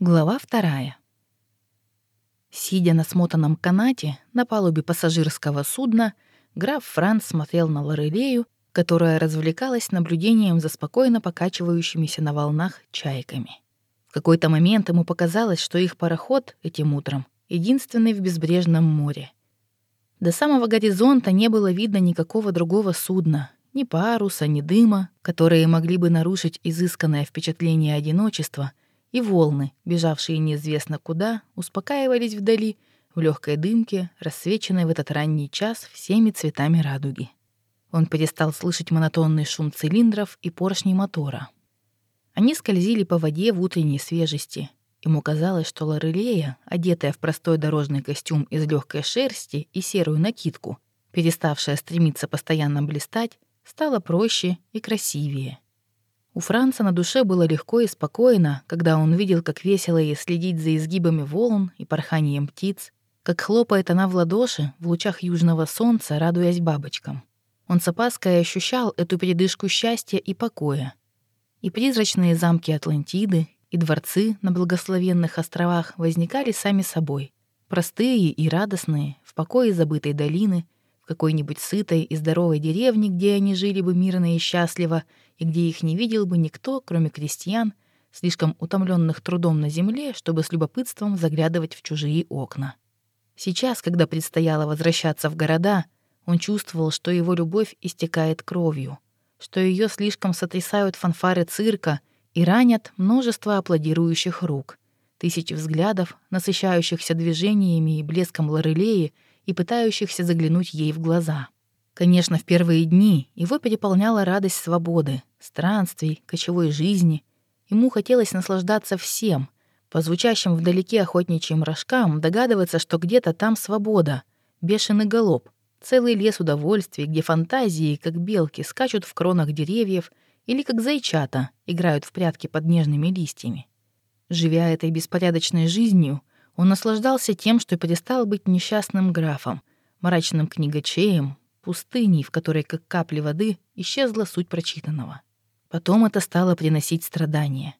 Глава вторая. Сидя на смотанном канате на палубе пассажирского судна, граф Франц смотрел на Лорелею, которая развлекалась наблюдением за спокойно покачивающимися на волнах чайками. В какой-то момент ему показалось, что их пароход этим утром единственный в безбрежном море. До самого горизонта не было видно никакого другого судна, ни паруса, ни дыма, которые могли бы нарушить изысканное впечатление одиночества — и волны, бежавшие неизвестно куда, успокаивались вдали, в легкой дымке, рассвеченной в этот ранний час всеми цветами радуги. Он перестал слышать монотонный шум цилиндров и поршней мотора. Они скользили по воде в утренней свежести. Ему казалось, что Лорелея, одетая в простой дорожный костюм из легкой шерсти и серую накидку, переставшая стремиться постоянно блистать, стала проще и красивее. У Франца на душе было легко и спокойно, когда он видел, как весело ей следить за изгибами волн и порханием птиц, как хлопает она в ладоши в лучах южного солнца, радуясь бабочкам. Он с опаской ощущал эту передышку счастья и покоя. И призрачные замки Атлантиды, и дворцы на благословенных островах возникали сами собой, простые и радостные, в покое забытой долины — какой-нибудь сытой и здоровой деревне, где они жили бы мирно и счастливо, и где их не видел бы никто, кроме крестьян, слишком утомленных трудом на земле, чтобы с любопытством заглядывать в чужие окна. Сейчас, когда предстояло возвращаться в города, он чувствовал, что его любовь истекает кровью, что ее слишком сотрясают фанфары цирка и ранят множество аплодирующих рук, тысячи взглядов, насыщающихся движениями и блеском лорелеи — и пытающихся заглянуть ей в глаза. Конечно, в первые дни его переполняла радость свободы, странствий, кочевой жизни. Ему хотелось наслаждаться всем, по звучащим вдалеке охотничьим рожкам догадываться, что где-то там свобода, бешеный галоп, целый лес удовольствий, где фантазии, как белки, скачут в кронах деревьев или как зайчата играют в прятки под нежными листьями. Живя этой беспорядочной жизнью, он наслаждался тем, что перестал быть несчастным графом, мрачным книгачеем, пустыней, в которой, как капли воды, исчезла суть прочитанного. Потом это стало приносить страдания.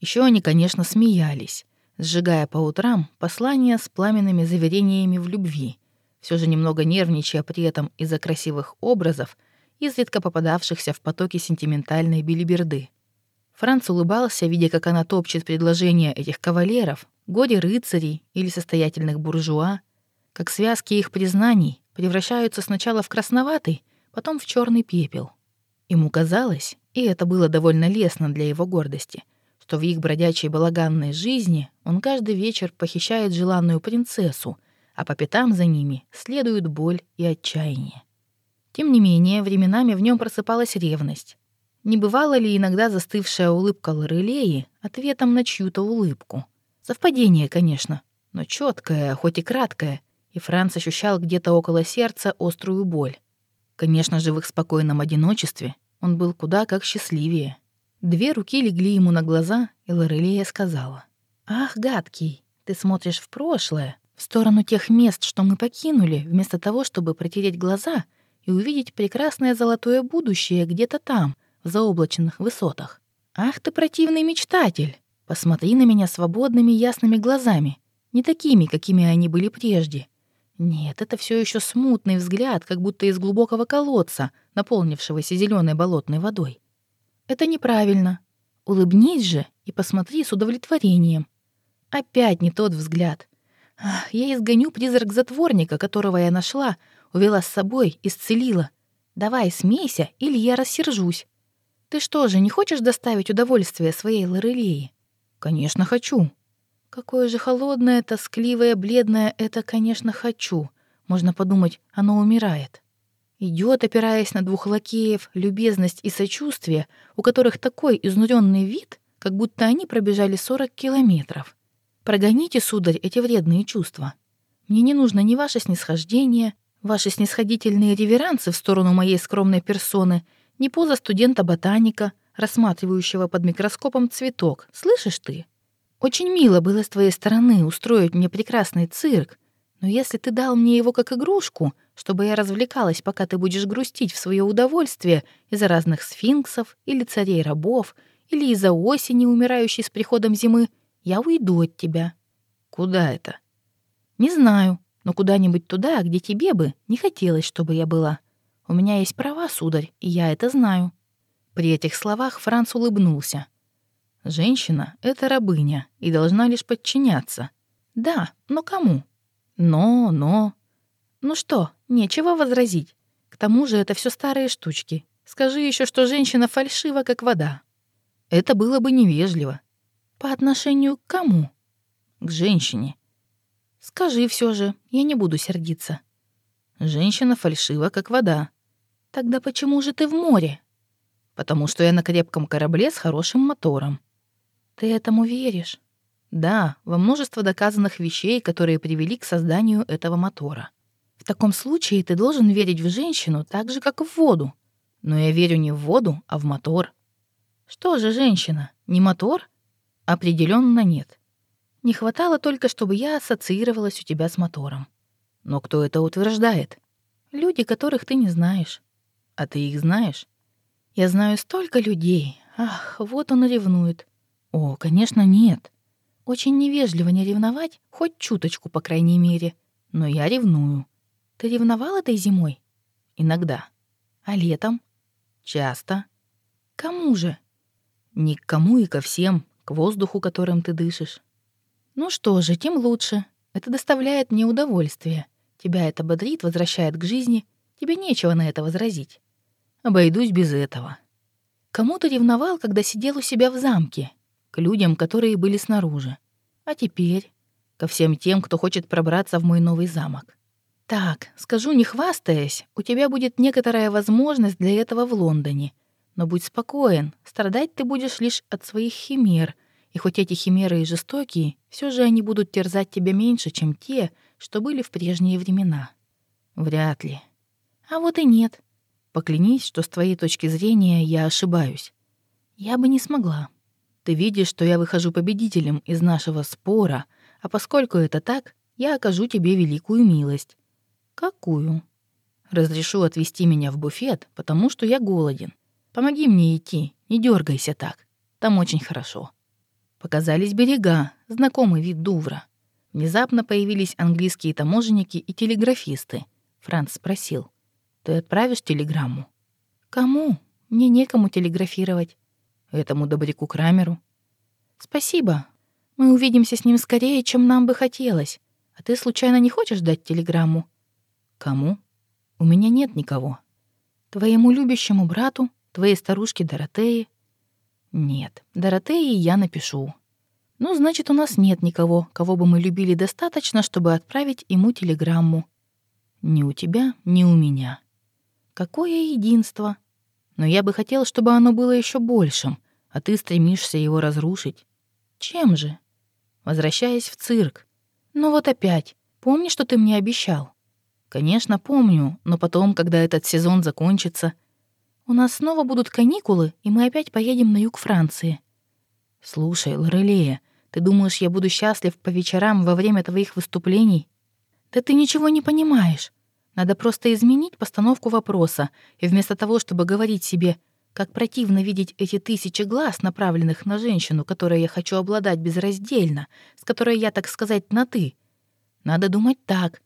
Еще они, конечно, смеялись, сжигая по утрам послания с пламенными заверениями в любви, все же немного нервничая при этом из-за красивых образов, изредка попадавшихся в потоки сентиментальной билиберды. Франц улыбался, видя, как она топчет предложения этих кавалеров, горе рыцарей или состоятельных буржуа, как связки их признаний превращаются сначала в красноватый, потом в черный пепел. Ему казалось, и это было довольно лестно для его гордости, что в их бродячей балаганной жизни он каждый вечер похищает желанную принцессу, а по пятам за ними следуют боль и отчаяние. Тем не менее, временами в нем просыпалась ревность. Не бывала ли иногда застывшая улыбка Лорелеи ответом на чью-то улыбку? Совпадение, конечно, но четкое, хоть и краткое, и Франц ощущал где-то около сердца острую боль. Конечно же, в их спокойном одиночестве он был куда как счастливее. Две руки легли ему на глаза, и Лорелия сказала. «Ах, гадкий, ты смотришь в прошлое, в сторону тех мест, что мы покинули, вместо того, чтобы протереть глаза и увидеть прекрасное золотое будущее где-то там, в заоблачных высотах. Ах ты противный мечтатель! Посмотри на меня свободными ясными глазами, не такими, какими они были прежде. Нет, это все еще смутный взгляд, как будто из глубокого колодца, наполнившегося зеленой болотной водой. Это неправильно. Улыбнись же и посмотри с удовлетворением. Опять не тот взгляд. Ах, я изгоню призрак затворника, которого я нашла, увела с собой, исцелила. Давай, смейся, или я рассержусь. Ты что же, не хочешь доставить удовольствие своей Лорелии? Конечно, хочу. Какое же холодное, тоскливое, бледное это, конечно, хочу. Можно подумать, оно умирает. Идет, опираясь на двух лакеев, любезность и сочувствие, у которых такой изнуренный вид, как будто они пробежали 40 километров. Прогоните, сударь, эти вредные чувства. Мне не нужно ни ваше снисхождение, ваши снисходительные реверансы в сторону моей скромной персоны, ни поза студента-ботаника, рассматривающего под микроскопом цветок. Слышишь ты? Очень мило было с твоей стороны устроить мне прекрасный цирк, но если ты дал мне его как игрушку, чтобы я развлекалась, пока ты будешь грустить в свое удовольствие из-за разных сфинксов или царей-рабов, или из-за осени, умирающей с приходом зимы, Я уйду от тебя. Куда это? Не знаю, но куда-нибудь туда, где тебе бы не хотелось, чтобы я была. У меня есть права, сударь, и я это знаю». При этих словах Франц улыбнулся. «Женщина — это рабыня и должна лишь подчиняться». «Да, но кому?» «Но, но...» «Ну что, нечего возразить. К тому же это все старые штучки. Скажи еще, что женщина фальшива, как вода». Это было бы невежливо. «По отношению к кому?» «К женщине». «Скажи все же, я не буду сердиться». «Женщина фальшива, как вода». «Тогда почему же ты в море?» «Потому что я на крепком корабле с хорошим мотором». «Ты этому веришь?» «Да, во множество доказанных вещей, которые привели к созданию этого мотора». «В таком случае ты должен верить в женщину так же, как в воду». «Но я верю не в воду, а в мотор». «Что же женщина, не мотор?» Определенно нет. Не хватало только, чтобы я ассоциировалась у тебя с мотором. Но кто это утверждает? Люди, которых ты не знаешь. А ты их знаешь? Я знаю столько людей. Ах, вот он ревнует. О, конечно, нет. Очень невежливо не ревновать, хоть чуточку, по крайней мере. Но я ревную. Ты ревновал этой зимой? Иногда. А летом? Часто. Кому же? Ни к кому и ко всем, к воздуху, которым ты дышишь. Ну что же, тем лучше. Это доставляет мне удовольствие. Тебя это бодрит, возвращает к жизни. Тебе нечего на это возразить. Обойдусь без этого. Кому ты ревновал, когда сидел у себя в замке? К людям, которые были снаружи. А теперь? Ко всем тем, кто хочет пробраться в мой новый замок. Так, скажу не хвастаясь, у тебя будет некоторая возможность для этого в Лондоне. Но будь спокоен, страдать ты будешь лишь от своих химер, и хоть эти химеры и жестокие, все же они будут терзать тебя меньше, чем те, что были в прежние времена. Вряд ли. А вот и нет. Поклянись, что с твоей точки зрения я ошибаюсь. Я бы не смогла. Ты видишь, что я выхожу победителем из нашего спора, а поскольку это так, я окажу тебе великую милость. Какую? Разрешу отвезти меня в буфет, потому что я голоден. Помоги мне идти, не дергайся так. Там очень хорошо. Показались берега, знакомый вид Дувра. Внезапно появились английские таможенники и телеграфисты. Франц спросил. «Ты отправишь телеграмму?» «Кому? Мне некому телеграфировать». «Этому добряку Крамеру». «Спасибо. Мы увидимся с ним скорее, чем нам бы хотелось. А ты случайно не хочешь дать телеграмму?» «Кому?» «У меня нет никого». «Твоему любящему брату, твоей старушке Доротее?» «Нет, Доротее я напишу». «Ну, значит, у нас нет никого, кого бы мы любили достаточно, чтобы отправить ему телеграмму». «Ни у тебя, ни у меня». «Какое единство!» «Но я бы хотел, чтобы оно было еще большим, а ты стремишься его разрушить». «Чем же?» «Возвращаясь в цирк». «Ну вот опять. Помни, что ты мне обещал». «Конечно, помню, но потом, когда этот сезон закончится...» «У нас снова будут каникулы, и мы опять поедем на юг Франции». «Слушай, Лорелея, ты думаешь, я буду счастлив по вечерам во время твоих выступлений?» «Да ты ничего не понимаешь. Надо просто изменить постановку вопроса, и вместо того, чтобы говорить себе, как противно видеть эти тысячи глаз, направленных на женщину, которой я хочу обладать безраздельно, с которой я, так сказать, на «ты», надо думать так.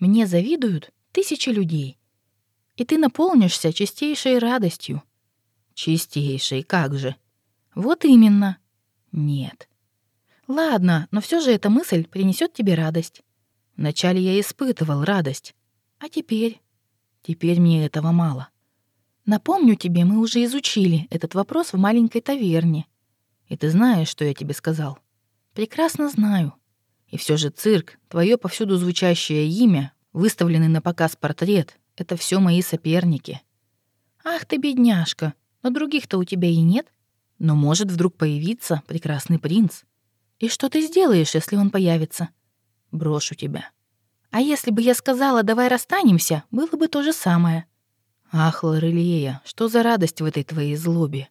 Мне завидуют тысячи людей. И ты наполнишься чистейшей радостью. Чистейшей, как же? Вот именно. Нет. Ладно, но все же эта мысль принесет тебе радость. Вначале я испытывал радость. А теперь? Теперь мне этого мало. Напомню тебе, мы уже изучили этот вопрос в маленькой таверне. И ты знаешь, что я тебе сказал? Прекрасно знаю. И все же цирк, твое повсюду звучащее имя, выставленный на показ портрет — это все мои соперники. Ах ты, бедняжка, но других-то у тебя и нет. Но может вдруг появиться прекрасный принц. И что ты сделаешь, если он появится? Брошу тебя. А если бы я сказала, давай расстанемся, было бы то же самое. Ах, Лорелия, что за радость в этой твоей злобе?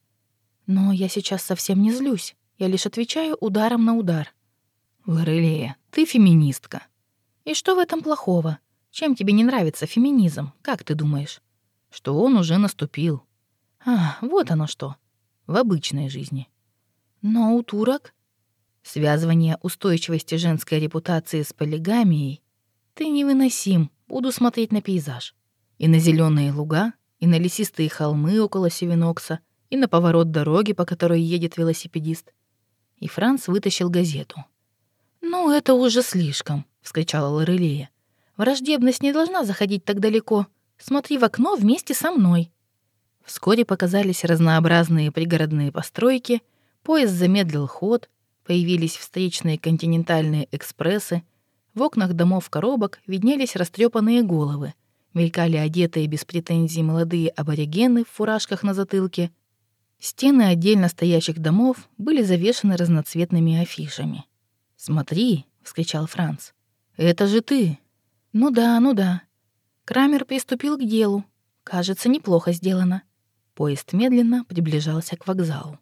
Но я сейчас совсем не злюсь. Я лишь отвечаю ударом на удар. Лорелия, ты феминистка. И что в этом плохого? Чем тебе не нравится феминизм, как ты думаешь? Что он уже наступил. А, вот оно что. В обычной жизни. Но у турок... Связывание устойчивости женской репутации с полигамией. Ты невыносим, буду смотреть на пейзаж. И на зеленые луга, и на лесистые холмы около Севинокса, и на поворот дороги, по которой едет велосипедист. И Франц вытащил газету. «Ну, это уже слишком», — вскричала Лорелея. «Враждебность не должна заходить так далеко. Смотри в окно вместе со мной». Вскоре показались разнообразные пригородные постройки, поезд замедлил ход, появились встречные континентальные экспрессы, в окнах домов коробок виднелись растрепанные головы, мелькали одетые без претензий молодые аборигены в фуражках на затылке. Стены отдельно стоящих домов были завешаны разноцветными афишами. «Смотри!» — вскричал Франц. «Это же ты!» «Ну да, ну да». Крамер приступил к делу. Кажется, неплохо сделано. Поезд медленно приближался к вокзалу.